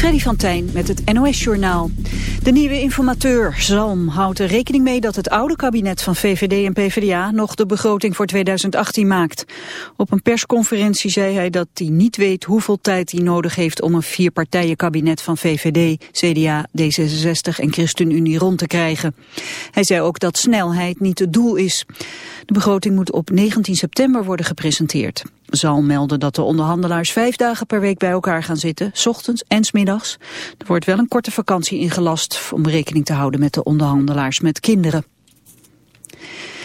Freddy van Tijn met het NOS-journaal. De nieuwe informateur Zalm houdt er rekening mee dat het oude kabinet van VVD en PvdA nog de begroting voor 2018 maakt. Op een persconferentie zei hij dat hij niet weet hoeveel tijd hij nodig heeft om een vierpartijenkabinet van VVD, CDA, D66 en ChristenUnie rond te krijgen. Hij zei ook dat snelheid niet het doel is. De begroting moet op 19 september worden gepresenteerd. Zal melden dat de onderhandelaars vijf dagen per week bij elkaar gaan zitten, ochtends en s middags. Er wordt wel een korte vakantie ingelast om rekening te houden met de onderhandelaars met kinderen.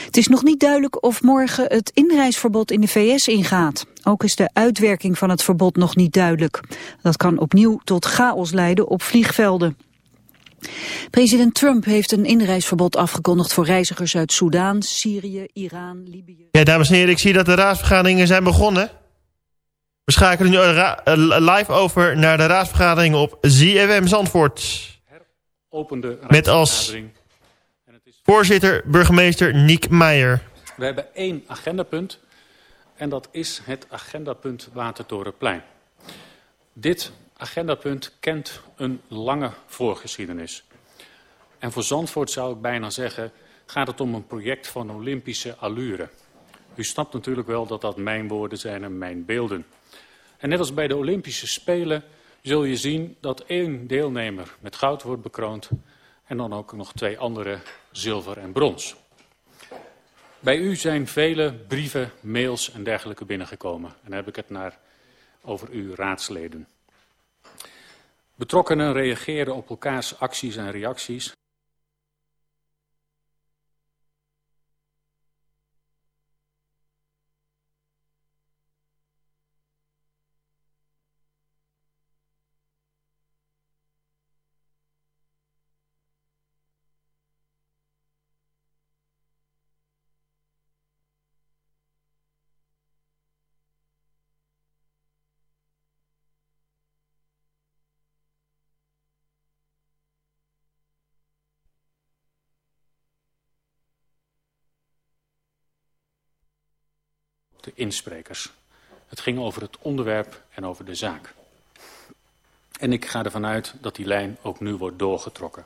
Het is nog niet duidelijk of morgen het inreisverbod in de VS ingaat. Ook is de uitwerking van het verbod nog niet duidelijk. Dat kan opnieuw tot chaos leiden op vliegvelden. President Trump heeft een inreisverbod afgekondigd voor reizigers uit Soudaan, Syrië, Iran, Libië. Ja, dames en heren, ik zie dat de raadsvergaderingen zijn begonnen. We schakelen nu eh, live over naar de raadsvergaderingen op ZFM Zandvoort. Met als voorzitter burgemeester Niek Meijer. We hebben één agendapunt en dat is het agendapunt Watertorenplein. Dit agendapunt kent een lange voorgeschiedenis. En voor Zandvoort zou ik bijna zeggen, gaat het om een project van Olympische allure. U snapt natuurlijk wel dat dat mijn woorden zijn en mijn beelden. En net als bij de Olympische Spelen zul je zien dat één deelnemer met goud wordt bekroond... en dan ook nog twee andere zilver en brons. Bij u zijn vele brieven, mails en dergelijke binnengekomen. En dan heb ik het naar over uw raadsleden. Betrokkenen reageerden op elkaars acties en reacties. De insprekers. Het ging over het onderwerp en over de zaak. En ik ga ervan uit dat die lijn ook nu wordt doorgetrokken.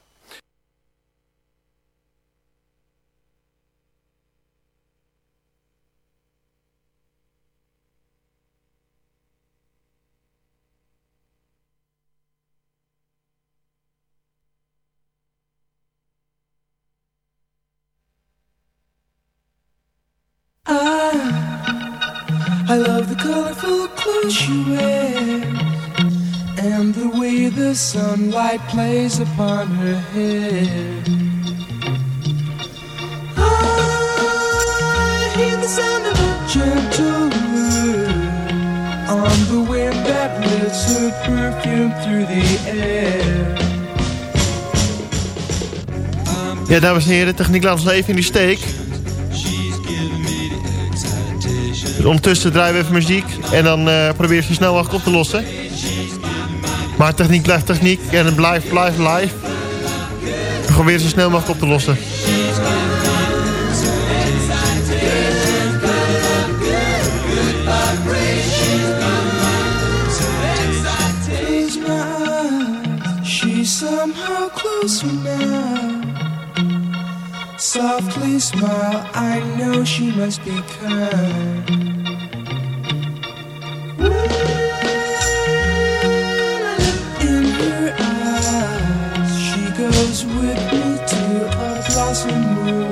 The sunlight plays upon her hair. I hear the sound of a gentle word on the wind that lifts her perfume through the air. Ja, dames en heren, Techniek laat ons even in die steek. Ondertussen draaien we even muziek en dan uh, probeer je snel mogelijk op te lossen. Maar techniek blijft techniek en het blijft, blijft live. Probeer zo snel mogelijk op te lossen. somehow closer now. Softly smile, I know she must be kind. te.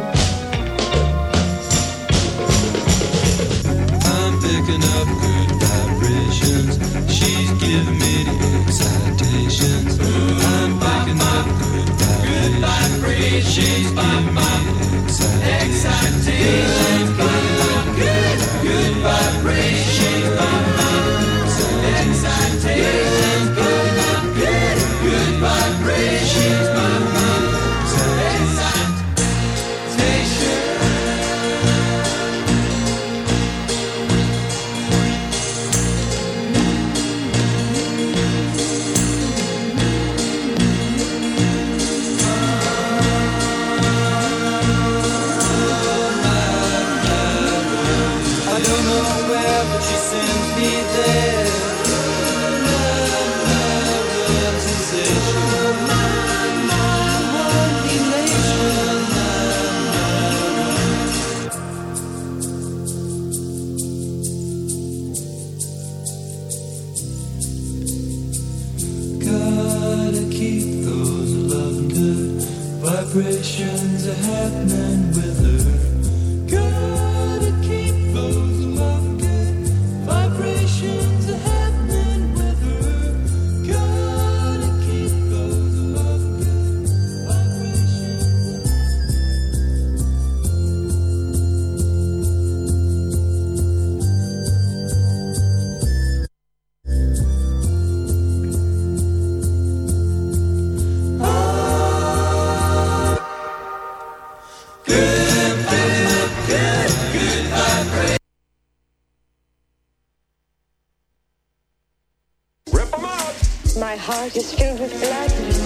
Heart is filled with gladness.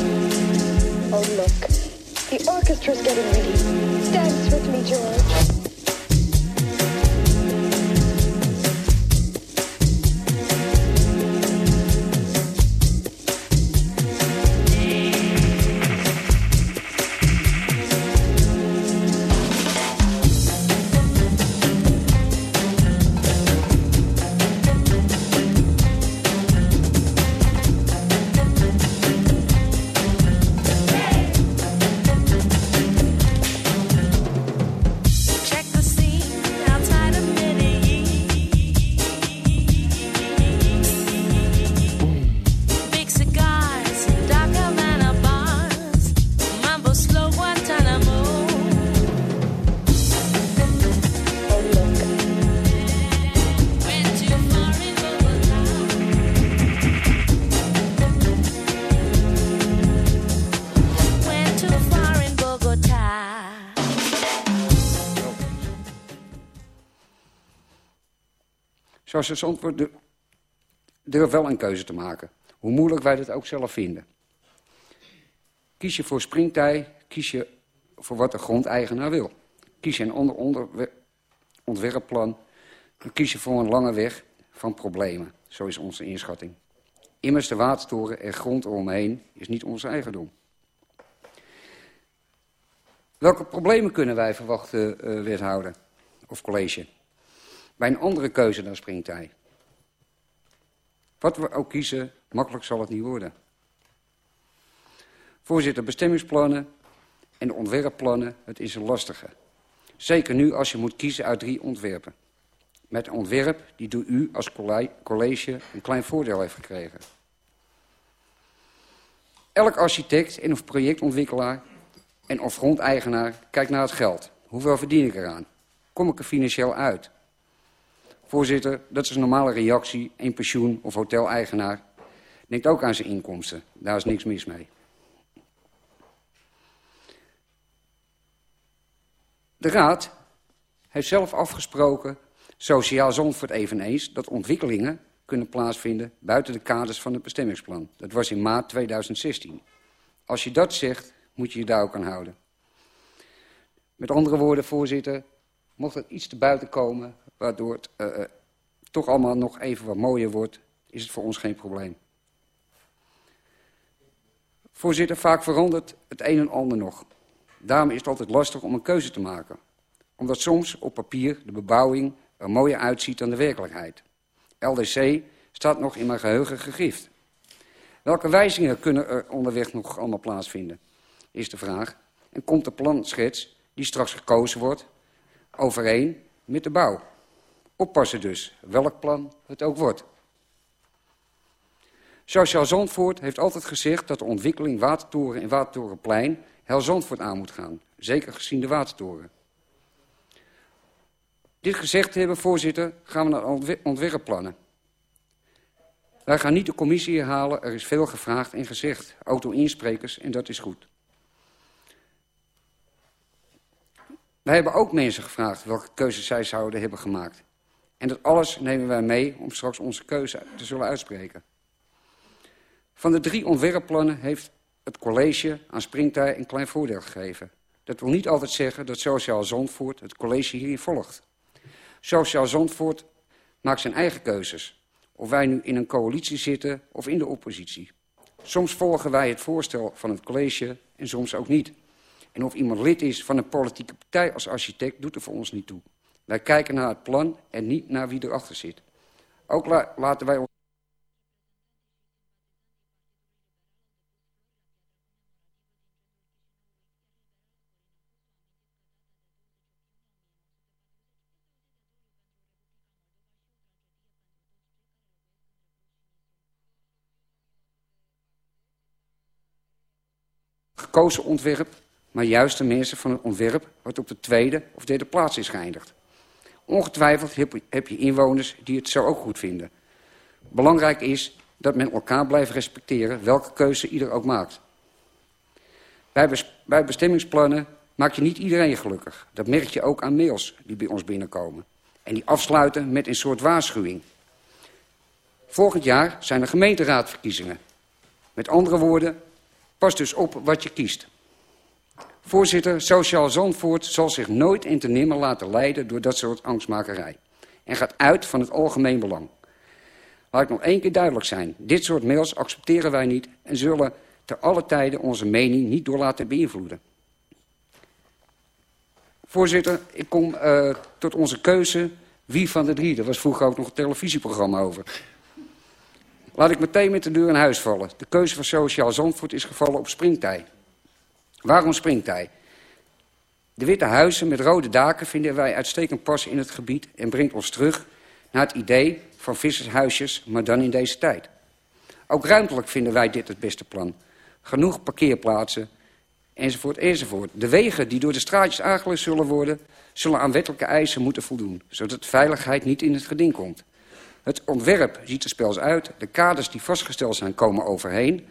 Oh, look. The orchestra's getting ready. Dance with me, George. Zoals ze soms wordt, du- durf wel een keuze te maken. Hoe moeilijk wij dat ook zelf vinden. Kies je voor springtij, kies je voor wat de grondeigenaar wil. Kies je een ander ontwerpplan, kies je voor een lange weg van problemen. Zo is onze inschatting. Immers de watertoren en grond eromheen is niet ons eigendom. Welke problemen kunnen wij verwachten, eh, wethouder of college? Bij een andere keuze dan springtij. Wat we ook kiezen, makkelijk zal het niet worden. Voorzitter, bestemmingsplannen en ontwerpplannen, het is een lastige. Zeker nu als je moet kiezen uit drie ontwerpen. Met een ontwerp die door u als college een klein voordeel heeft gekregen. Elk architect en of projectontwikkelaar en of grondeigenaar kijkt naar het geld. Hoeveel verdien ik eraan? Kom ik er financieel uit? Voorzitter, dat is een normale reactie. Een pensioen- of hoteleigenaar denkt ook aan zijn inkomsten. Daar is niks mis mee. De Raad heeft zelf afgesproken, Sociaal Zandvoort eveneens, dat ontwikkelingen kunnen plaatsvinden buiten de kaders van het bestemmingsplan. Dat was in maart 2016. Als je dat zegt, moet je je daar ook aan houden. Met andere woorden, voorzitter, mocht het iets te buiten komen, waardoor het eh, eh, toch allemaal nog even wat mooier wordt, is het voor ons geen probleem. Voorzitter, vaak verandert het een en ander nog. Daarom is het altijd lastig om een keuze te maken. Omdat soms op papier de bebouwing er mooier uitziet dan de werkelijkheid. LDC staat nog in mijn geheugen gegrift. Welke wijzigingen kunnen er onderweg nog allemaal plaatsvinden? Is de vraag. En komt de planschets die straks gekozen wordt overeen met de bouw? Oppassen dus, welk plan het ook wordt. Sociaal Zandvoort heeft altijd gezegd dat de ontwikkeling Watertoren en Watertorenplein Hel Zandvoort aan moet gaan. Zeker gezien de Watertoren. Dit gezegd hebben, voorzitter, gaan we naar ontwerpplannen. Wij gaan niet de commissie halen, er is veel gevraagd en gezegd. Auto-insprekers en dat is goed. Wij hebben ook mensen gevraagd welke keuzes zij zouden hebben gemaakt. En dat alles nemen wij mee om straks onze keuze te zullen uitspreken. Van de drie ontwerpplannen heeft het college aan Springtij een klein voordeel gegeven. Dat wil niet altijd zeggen dat Sociaal Zandvoort het college hierin volgt. Sociaal Zandvoort maakt zijn eigen keuzes. Of wij nu in een coalitie zitten of in de oppositie. Soms volgen wij het voorstel van het college en soms ook niet. En of iemand lid is van een politieke partij als architect doet er voor ons niet toe. Wij kijken naar het plan en niet naar wie erachter zit. Ook laten wij ons... gekozen ontwerp, maar juist de mensen van het ontwerp wat op de tweede of derde plaats is geëindigd. Ongetwijfeld heb je inwoners die het zo ook goed vinden. Belangrijk is dat men elkaar blijft respecteren... welke keuze ieder ook maakt. Bij, bij bestemmingsplannen maak je niet iedereen gelukkig. Dat merk je ook aan mails die bij ons binnenkomen. En die afsluiten met een soort waarschuwing. Volgend jaar zijn er gemeenteraadverkiezingen. Met andere woorden, pas dus op wat je kiest. Voorzitter, Sociaal Zandvoort zal zich nooit en te nimmer laten leiden door dat soort angstmakerij. En gaat uit van het algemeen belang. Laat ik nog één keer duidelijk zijn. Dit soort mails accepteren wij niet en zullen ter alle tijden onze mening niet door laten beïnvloeden. Voorzitter, ik kom uh, tot onze keuze wie van de drie. Er was vroeger ook nog een televisieprogramma over. Laat ik meteen met de deur in huis vallen. De keuze van Sociaal Zandvoort is gevallen op springtij. Waarom springtij? De witte huizen met rode daken vinden wij uitstekend pas in het gebied... en brengt ons terug naar het idee van vissershuisjes, maar dan in deze tijd. Ook ruimtelijk vinden wij dit het beste plan. Genoeg parkeerplaatsen, enzovoort, enzovoort. De wegen die door de straatjes aangelegd zullen worden... zullen aan wettelijke eisen moeten voldoen... zodat veiligheid niet in het geding komt. Het ontwerp ziet er spels uit. De kaders die vastgesteld zijn komen overheen.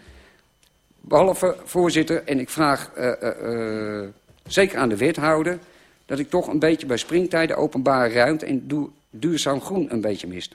Behalve, voorzitter, en ik vraag uh, uh, uh, zeker aan de wethouder... dat ik toch een beetje bij springtijden openbare ruimte en duurzaam groen een beetje mist.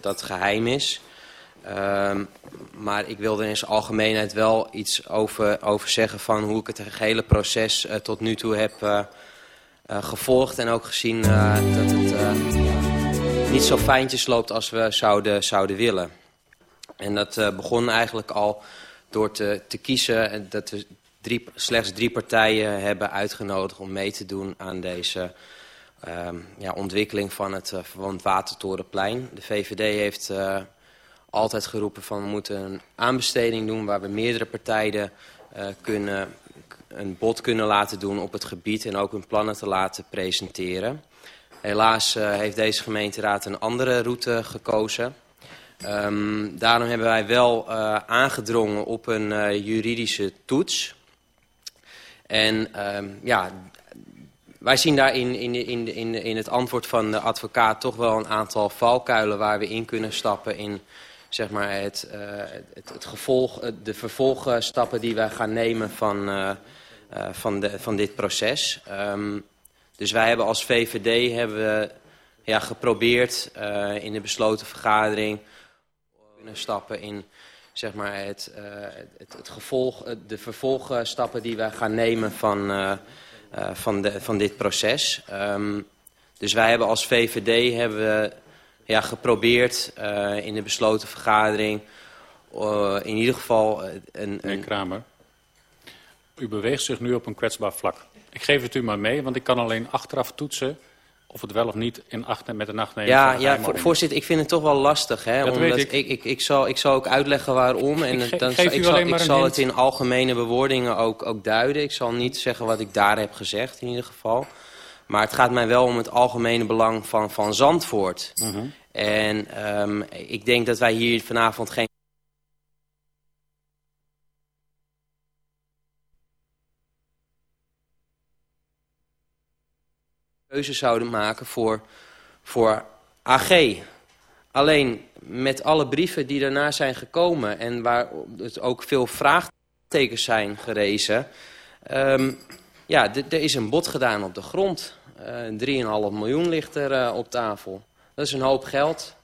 Dat geheim is. Ehm, maar ik wilde in zijn algemeenheid wel iets over, over zeggen van hoe ik het hele proces uh, tot nu toe heb uh, uh, gevolgd. En ook gezien dat het niet zo fijntjes loopt als we zouden, zouden willen. En dat begon eigenlijk al door te, te kiezen dat we drie, slechts drie partijen hebben uitgenodigd om mee te doen aan deze ja, ontwikkeling van het, uh, van Watertorenplein. De VVD heeft uh, altijd geroepen van we moeten een aanbesteding doen... waar we meerdere partijen uh, kunnen, een bod kunnen laten doen op het gebied... en ook hun plannen te laten presenteren. Helaas heeft deze gemeenteraad een andere route gekozen... Um, daarom hebben wij wel aangedrongen op een juridische toets. En um, ja, wij zien daar in, in, in, in, het antwoord van de advocaat toch wel een aantal valkuilen waar we in kunnen stappen in zeg maar, het, uh, het, het gevolg, de vervolgstappen die wij gaan nemen van, van, de, van dit proces. Um, dus wij hebben als VVD hebben we, ja, geprobeerd in de besloten vergadering kunnen stappen in zeg maar, het, het, het gevolg, de vervolgstappen die wij gaan nemen van, uh, van, de, van dit proces. Um, dus wij hebben als VVD hebben we, ja, geprobeerd in de besloten vergadering in ieder geval een... Meneer Kramer, u beweegt zich nu op een kwetsbaar vlak. Ik geef het u maar mee, want ik kan alleen achteraf toetsen of het wel of niet in acht, met de nachtneming Ja, ja voorzitter, ik vind het toch wel lastig. Hè, dat omdat ik. Ik, ik, ik, zal, ik zal ook uitleggen waarom. En ik, dan, ik zal, ik zal het in algemene bewoordingen ook, ook duiden. Ik zal niet zeggen wat ik daar heb gezegd in ieder geval. Maar het gaat mij wel om het algemene belang van, van Zandvoort. -huh. En um, ik denk dat wij hier vanavond geen... zouden maken voor, voor AG. Alleen met alle brieven die daarna zijn gekomen en waar het ook veel vraagtekens zijn gerezen... Um, ja, er is een bod gedaan op de grond. Uh, 3,5 miljoen ligt er uh, op tafel. Dat is een hoop geld.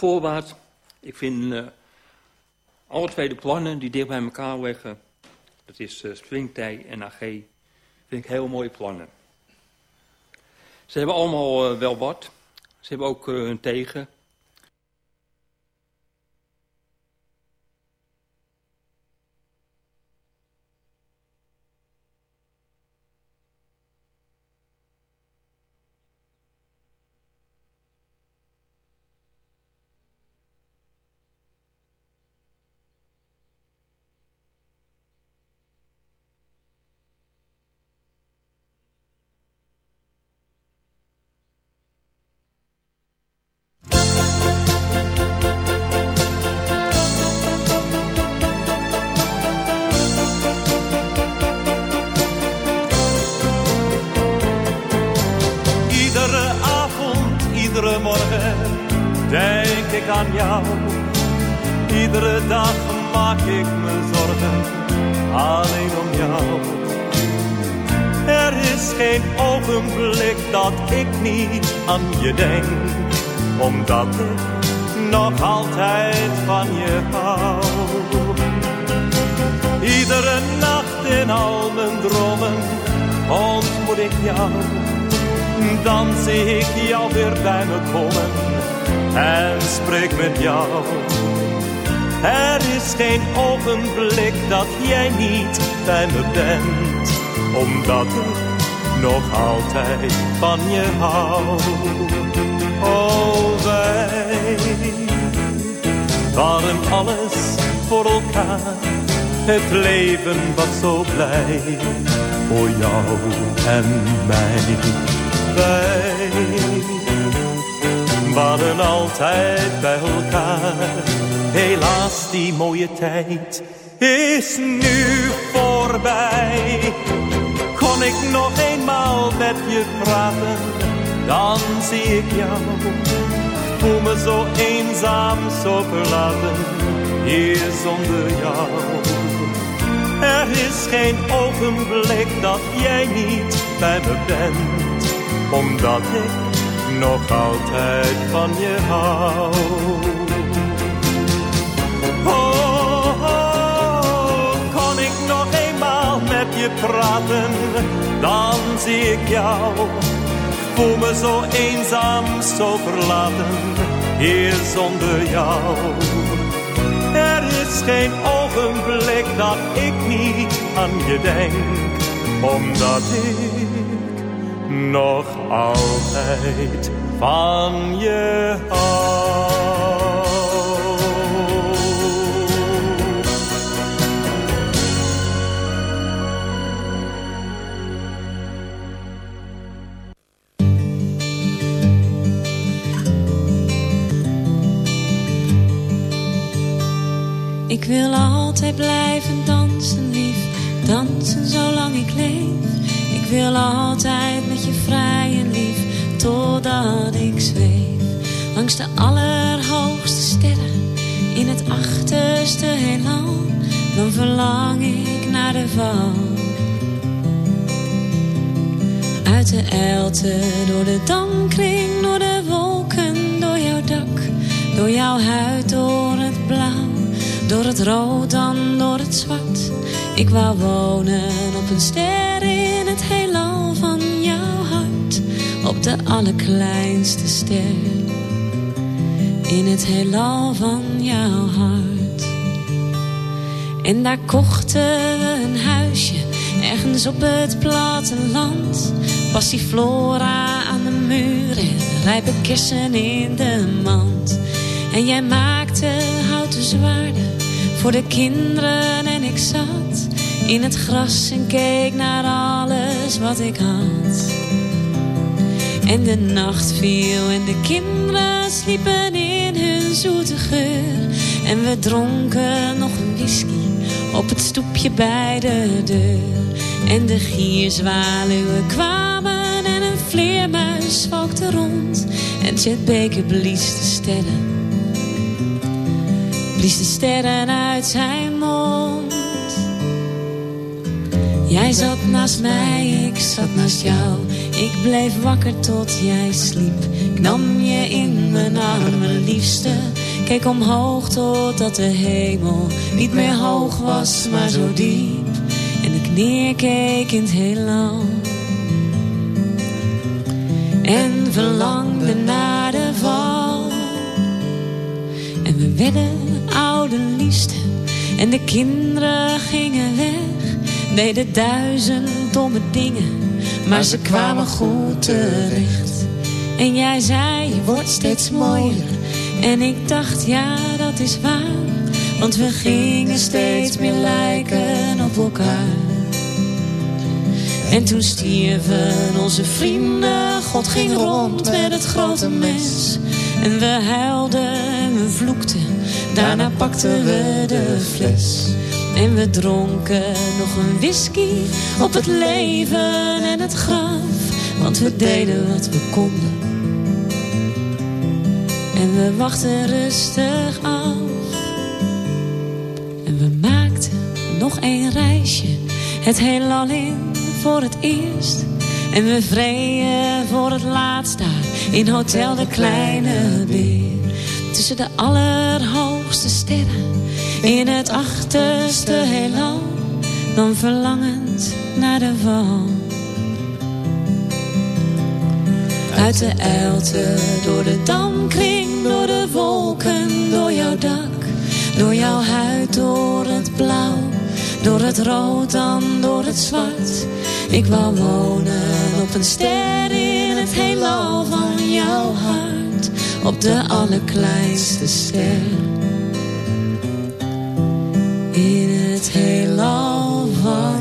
Voorbaat. Ik vind uh, Alle twee de plannen die dicht bij elkaar liggen, dat is uh, en AG, vind ik heel mooie plannen. Ze hebben allemaal uh, wel wat. Ze hebben ook hun tegen. Van je hou. Oh, wij waren alles voor elkaar. Het leven was zo blij voor jou en mij. Wij waren altijd bij elkaar. Helaas, die mooie tijd is nu voorbij kon ik nog eenmaal met je praten, dan zie ik jou. Voel me zo eenzaam, zo verlaten, hier zonder jou. Er is geen ogenblik dat jij niet bij me bent, omdat ik nog altijd van je hou. Je praten, dan zie ik jou. Voel me zo eenzaam, zo verlaten, hier zonder jou. Er is geen ogenblik dat ik niet aan je denk, omdat ik nog altijd van je hou. Wil altijd blijven dansen, lief. Dansen zolang ik leef. Ik wil altijd met je vrij en lief. Totdat ik zweef. Langs de allerhoogste sterren. In het achterste heelal. Dan verlang ik naar de val. Uit de elte, door de dankring, door de wolken, door jouw dak. Door jouw huid, door het blauw door het rood dan door het zwart. Ik wou wonen op een ster in het heelal van jouw hart. Op de allerkleinste ster. In het heelal van jouw hart. En daar kochten we een huisje. Ergens op het platteland. Passiflora aan de muur en rijpe kersen in de mand. En jij maakte houten zwaarden voor de kinderen en ik zat in het gras en keek naar alles wat ik had. En de nacht viel en de kinderen sliepen in hun zoete geur. En we dronken nog een whisky op het stoepje bij de deur. En de gierzwaluwen kwamen en een vleermuis zwalkte rond. En Chet Baker blies de sterren blies de sterren uit zijn mond. Jij zat naast mij, ik zat naast jou. Ik bleef wakker tot jij sliep. Ik nam je in mijn armen, liefste. Keek omhoog totdat de hemel niet meer hoog was, maar zo diep. En ik neerkeek in het heelal. En verlangde naar de val. En we werden oude liefsten. En de kinderen gingen weg. Deden duizend domme dingen. Maar ze kwamen goed terecht. En jij zei, je wordt steeds mooier. En ik dacht, ja, dat is waar. Want we gingen steeds meer lijken op elkaar. En toen stierven onze vrienden. God ging rond met het grote mes. En we huilden en we vloekten. Daarna pakten we de fles. En we dronken nog een whisky op het leven en het graf. Want we deden wat we konden. En we wachten rustig af. En we maakten nog een reisje. Het heelal in voor het eerst. En we vreden voor het laatst daar in Hotel de Kleine Beer. Tussen de allerhoogste sterren in het achterste heelal. Dan verlangend naar de val. Uit de eilte, door de damkring, door de wolken, door jouw dak. Door jouw huid, door het blauw, door het rood, dan door het zwart. Ik wou wonen op een ster in het heelal van jouw hart. Op de allerkleinste ster. In het heelal van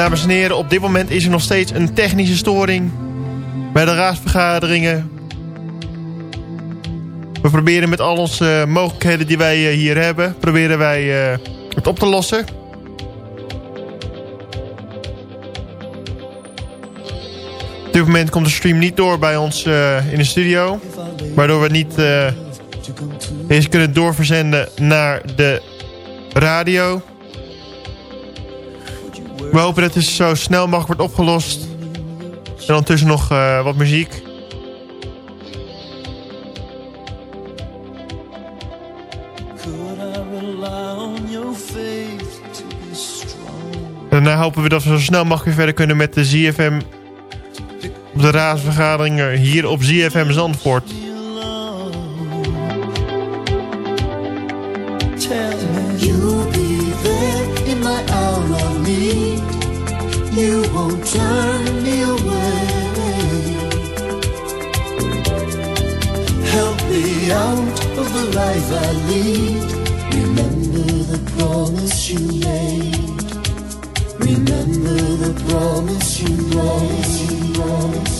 dames en heren, op dit moment is er nog steeds een technische storing bij de raadsvergaderingen. We proberen met al onze mogelijkheden die wij eh, hier hebben, proberen wij uh, het op te lossen. Op dit moment komt de stream niet door bij ons in de studio. Waardoor we niet deze kunnen doorverzenden naar de radio. We hopen dat het zo snel mogelijk wordt opgelost. En ondertussen nog uh, wat muziek. En daarna hopen we dat we zo snel mogelijk weer verder kunnen met de ZFM... op de raadsvergaderingen hier op ZFM Zandvoort. You won't turn me away. Help me out of the life I lead. Remember the promise you made. Remember the promise you made. Promise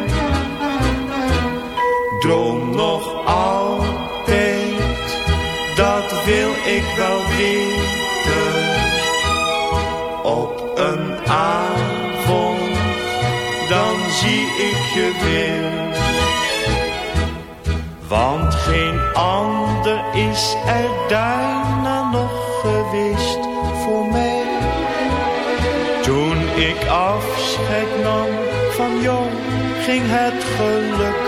droom nog altijd, dat wil ik wel weten. Op een avond, dan zie ik je weer. Want geen ander is er daarna nog geweest voor mij. Toen ik afscheid nam van jou, ging het geluk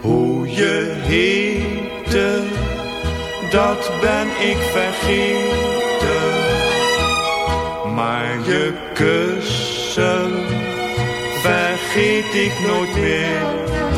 hoe je heette, dat ben ik vergeten. Maar je kussen vergeet ik nooit meer.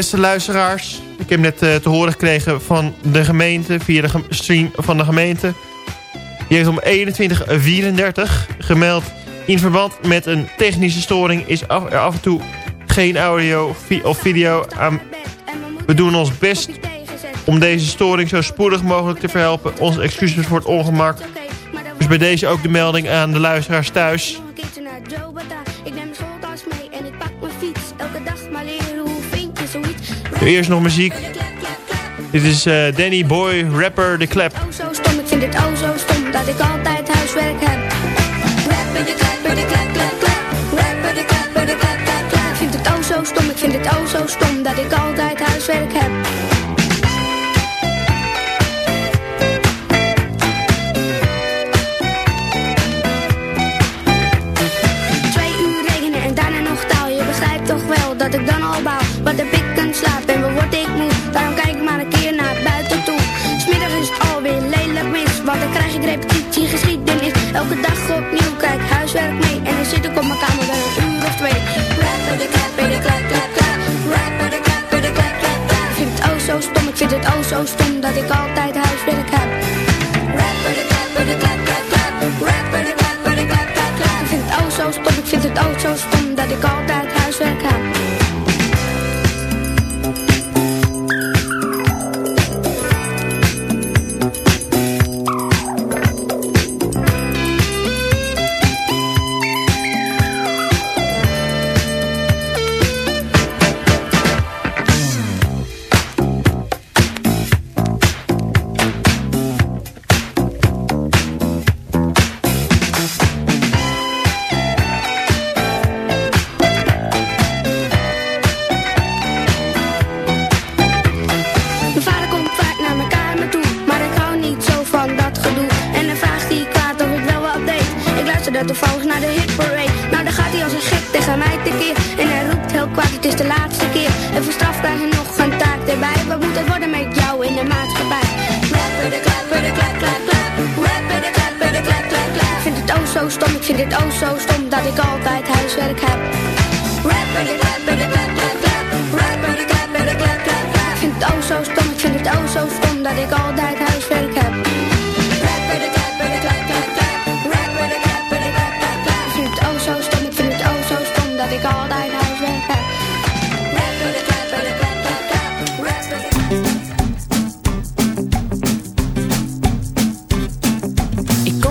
Beste luisteraars, ik heb net uh, te horen gekregen van de gemeente, via de stream van de gemeente. Die heeft om 21.34 gemeld in verband met een technische storing is af, er af en toe geen audio of video aan. We doen ons best om deze storing zo spoedig mogelijk te verhelpen. Onze excuses voor het ongemak. Dus bij deze ook de melding aan de luisteraars thuis. Eerst nog muziek. Dit is uh, Danny Boy, rapper De Klep. Oh zo stom, ik vind het oh zo stom dat ik altijd huiswerk heb. Rapper de klep, de klep, klep, klep. Rapper de klep, de klep, klep, klep. Ik vind het oh zo stom, ik vind het oh zo stom dat ik altijd huiswerk heb. Twee uur regenen en daarna nog taal. Je begrijpt toch wel dat ik dan al bouw.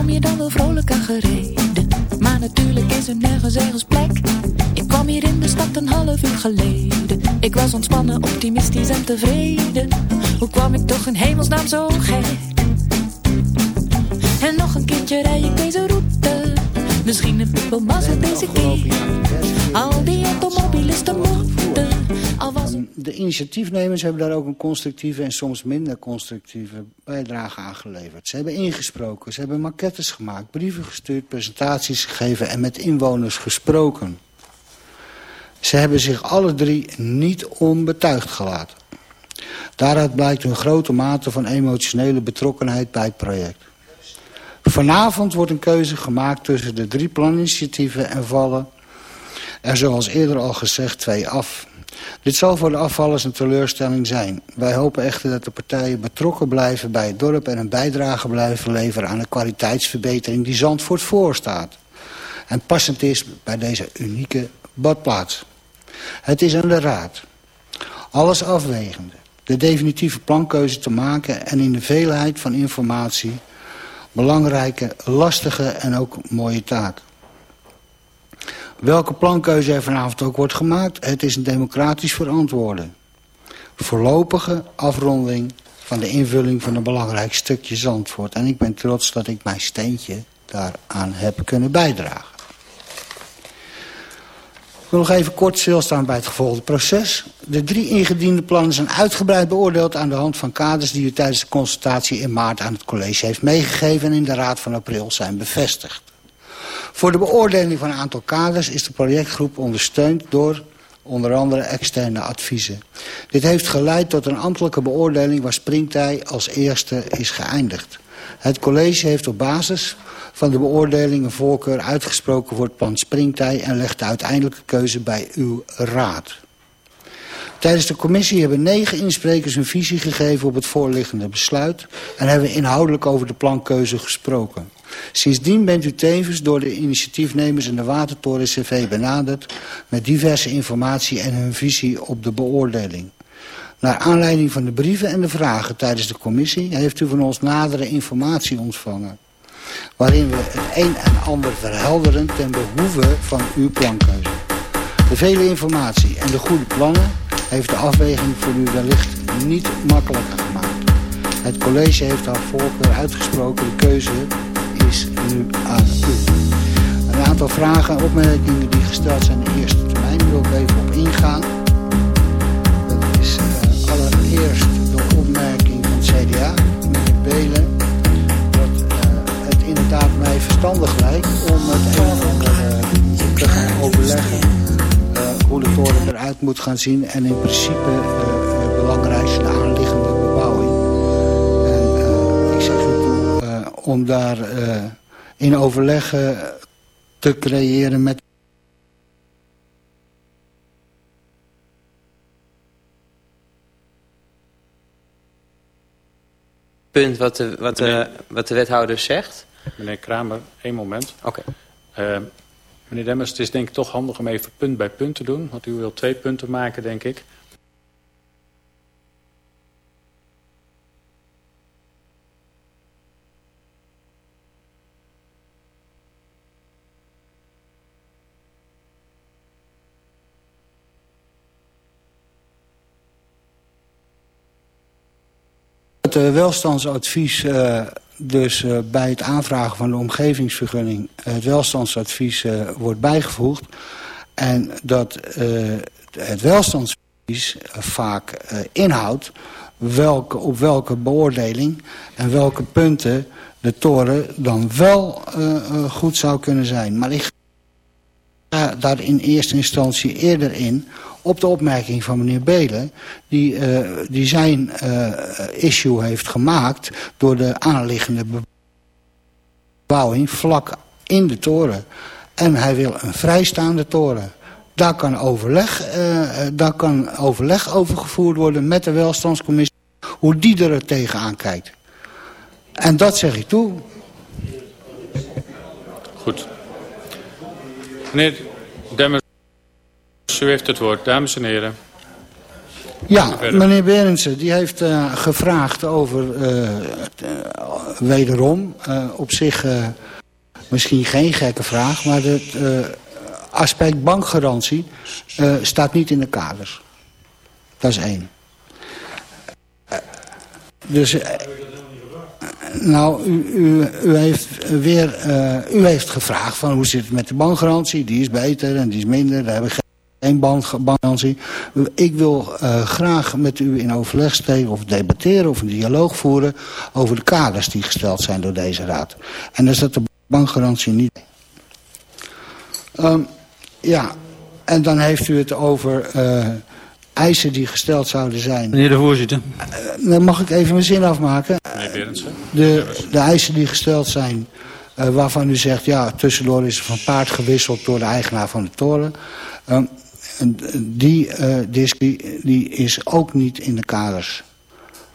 Hier dan wel vrolijk aan gereden, maar natuurlijk is er nergens ergens plek. Ik kwam hier in de stad een half uur geleden. Ik was ontspannen, optimistisch en tevreden. Hoe kwam ik toch in hemelsnaam zo gek? En nog een keertje rij ik deze route. Misschien heb ik wel mazzel deze keer. Al die automobilisten moeten. De initiatiefnemers hebben daar ook een constructieve en soms minder constructieve bijdrage aan geleverd. Ze hebben ingesproken, ze hebben maquettes gemaakt, brieven gestuurd, presentaties gegeven en met inwoners gesproken. Ze hebben zich alle drie niet onbetuigd gelaten. Daaruit blijkt een grote mate van emotionele betrokkenheid bij het project. Vanavond wordt een keuze gemaakt tussen de drie planinitiatieven en vallen er zoals eerder al gezegd twee af. Dit zal voor de afvallers een teleurstelling zijn. Wij hopen echter dat de partijen betrokken blijven bij het dorp... en een bijdrage blijven leveren aan de kwaliteitsverbetering die Zandvoort voorstaat. En passend is bij deze unieke badplaats. Het is aan de raad. Alles afwegende. De definitieve plankeuze te maken en in de veelheid van informatie... belangrijke, lastige en ook mooie taak. Welke plankeuze er vanavond ook wordt gemaakt, het is een democratisch verantwoorden. Voorlopige afronding van de invulling van een belangrijk stukje Zandvoort. En ik ben trots dat ik mijn steentje daaraan heb kunnen bijdragen. Ik wil nog even kort stilstaan bij het gevolgde proces. De drie ingediende plannen zijn uitgebreid beoordeeld aan de hand van kaders die u tijdens de consultatie in maart aan het college heeft meegegeven en in de raad van april zijn bevestigd. Voor de beoordeling van een aantal kaders is de projectgroep ondersteund door onder andere externe adviezen. Dit heeft geleid tot een ambtelijke beoordeling waar Springtij als eerste is geëindigd. Het college heeft op basis van de beoordeling een voorkeur uitgesproken voor het plan Springtij en legt de uiteindelijke keuze bij uw raad. Tijdens de commissie hebben negen insprekers een visie gegeven op het voorliggende besluit... en hebben inhoudelijk over de plankeuze gesproken. Sindsdien bent u tevens door de initiatiefnemers en de Watertoren CV benaderd... met diverse informatie en hun visie op de beoordeling. Naar aanleiding van de brieven en de vragen tijdens de commissie... heeft u van ons nadere informatie ontvangen. Waarin we het een en ander verhelderen ten behoeve van uw plankeuze. De vele informatie en de goede plannen heeft de afweging voor u wellicht niet makkelijker gemaakt. Het college heeft haar voorkeur uitgesproken. De keuze nu aan u. Een aantal vragen en opmerkingen die gesteld zijn in eerste termijn. wil ik even op ingaan. Dat is uh, allereerst de opmerking van het CDA, meneer Belen. Dat uh, het inderdaad mij verstandig lijkt om het een of ander uh, te gaan overleggen hoe de toren eruit moet gaan zien. En in principe het belangrijkste de om daar in overleg te creëren met... Punt wat de, wat de, wat de wethouder zegt. Meneer Kramer, één moment. Oké. Okay. Meneer Demmers, het is denk ik toch handig om even punt bij punt te doen. Want u wil twee punten maken, denk ik. Welstandsadvies uh, dus uh, bij het aanvragen van de omgevingsvergunning het welstandsadvies wordt bijgevoegd. En dat het welstandsadvies vaak inhoudt welke, op welke beoordeling en welke punten de toren dan wel goed zou kunnen zijn. Maar ik ga daar in eerste instantie eerder in op de opmerking van meneer Belen... die, uh, die zijn uh, issue heeft gemaakt door de aanliggende bebouwing vlak in de toren. En hij wil een vrijstaande toren. Daar kan overleg, uh, daar kan overleg over gevoerd worden met de welstandscommissie... hoe die er tegenaan kijkt. En dat zeg ik toe. Goed. Meneer Demmers. U heeft het woord, dames en heren. Ja, meneer Berendsen, die heeft uh, gevraagd over, uh, uh, wederom, op zich misschien geen gekke vraag, maar het aspect bankgarantie staat niet in de kaders. Dat is één. dus, nou, u, u, u, heeft weer, u heeft gevraagd van hoe zit het met de bankgarantie, die is beter en die is minder, daar heb ik geen bankgarantie. Ik wil uh, graag met u in overleg steken of debatteren of een dialoog voeren... over de kaders die gesteld zijn door deze raad. En daar zit de bankgarantie niet um, ja, en dan heeft u het over uh, eisen die gesteld zouden zijn. Meneer de voorzitter. Uh, dan mag ik even mijn zin afmaken. Meneer Berendsen. De, de eisen die gesteld zijn... Uh, waarvan u zegt, ja, tussendoor is er van paard gewisseld door de eigenaar van de toren. Um, die uh, discussie die is ook niet in de kaders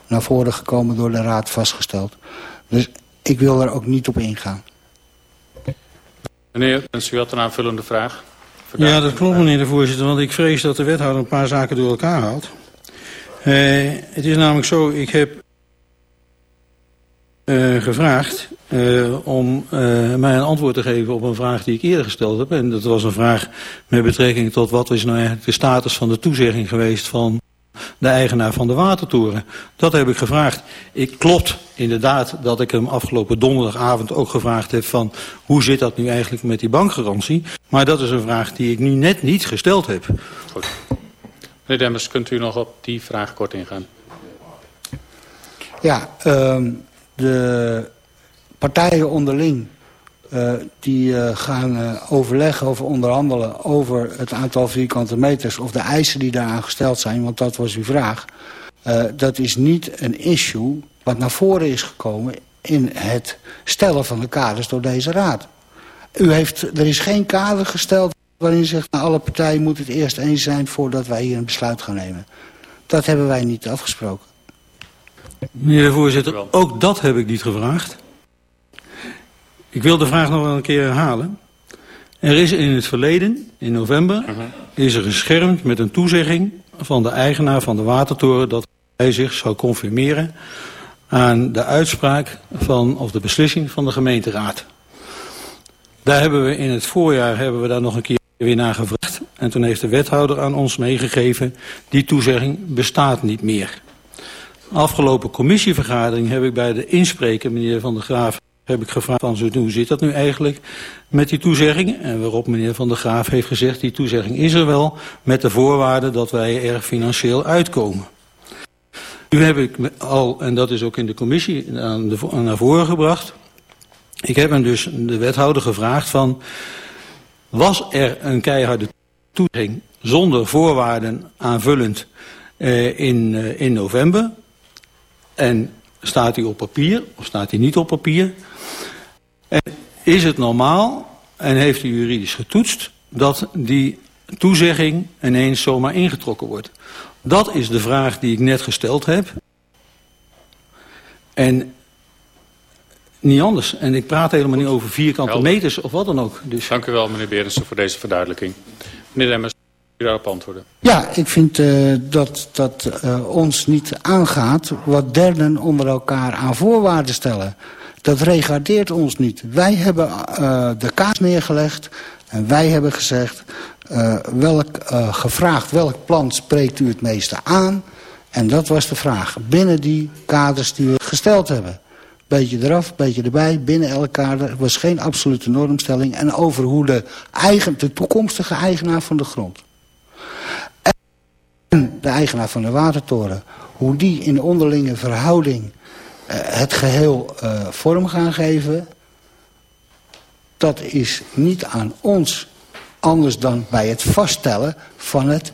naar voren gekomen door de raad vastgesteld. Dus ik wil er ook niet op ingaan. Meneer, u had een aanvullende vraag. Ja, dat klopt meneer de voorzitter, want ik vrees dat de wethouder een paar zaken door elkaar haalt. Uh, het is namelijk zo, ik heb uh, gevraagd uh, om uh, mij een antwoord te geven op een vraag die ik eerder gesteld heb. En dat was een vraag met betrekking tot wat is nou eigenlijk de status van de toezegging geweest van de eigenaar van de watertoren. Dat heb ik gevraagd. Ik klopt inderdaad dat ik hem afgelopen donderdagavond ook gevraagd heb van hoe zit dat nu eigenlijk met die bankgarantie. Maar dat is een vraag die ik nu net niet gesteld heb. Goed. Meneer Demmers, kunt u nog op die vraag kort ingaan? Ja, um, de partijen onderling uh, die uh, gaan uh, overleggen over onderhandelen over het aantal vierkante meters of de eisen die daaraan gesteld zijn, want dat was uw vraag. dat is niet een issue wat naar voren is gekomen in het stellen van de kaders door deze raad. U heeft, er is geen kader gesteld waarin zegt, nou, alle partijen moeten het eerst eens zijn voordat wij hier een besluit gaan nemen. Dat hebben wij niet afgesproken. Meneer de voorzitter, ook dat heb ik niet gevraagd. Ik wil de vraag nog wel een keer herhalen. Er is in het verleden, in november, is er geschermd met een toezegging van de eigenaar van de watertoren dat hij zich zou conformeren aan de uitspraak van, of de beslissing van de gemeenteraad. Daar hebben we in het voorjaar hebben we daar nog een keer weer naar gevraagd. En toen heeft de wethouder aan ons meegegeven, die toezegging bestaat niet meer. Afgelopen commissievergadering heb ik bij de inspreker, meneer Van der Graaf, heb ik gevraagd van zo, hoe zit dat nu eigenlijk met die toezegging? En waarop meneer Van der Graaf heeft gezegd, die toezegging is er wel, met de voorwaarde dat wij er financieel uitkomen. Nu heb ik al, en dat is ook in de commissie aan de, naar voren gebracht, ik heb hem dus de wethouder gevraagd van, was er een keiharde toezegging zonder voorwaarden aanvullend eh, in, eh, in november? En staat die op papier of staat die niet op papier? En is het normaal en heeft u juridisch getoetst dat die toezegging ineens zomaar ingetrokken wordt? Dat is de vraag die ik net gesteld heb. En niet anders. En ik praat helemaal niet over vierkante meters of wat dan ook. Dus... Dank u wel, meneer Berensen, voor deze verduidelijking. Meneer Demmers, antwoorden. Ja, ik vind uh, dat dat uh, ons niet aangaat wat derden onder elkaar aan voorwaarden stellen. Dat regardeert ons niet. Wij hebben uh, de kaart neergelegd en wij hebben gezegd... welk, gevraagd welk plan spreekt u het meeste aan... En dat was de vraag. Binnen die kaders die we gesteld hebben. Beetje eraf, beetje erbij, binnen elk kader. Er was geen absolute normstelling. En over hoe de, eigen, de toekomstige eigenaar van de grond... en de eigenaar van de watertoren... hoe die in onderlinge verhouding uh, het geheel uh, vorm gaan geven... dat is niet aan ons anders dan bij het vaststellen van het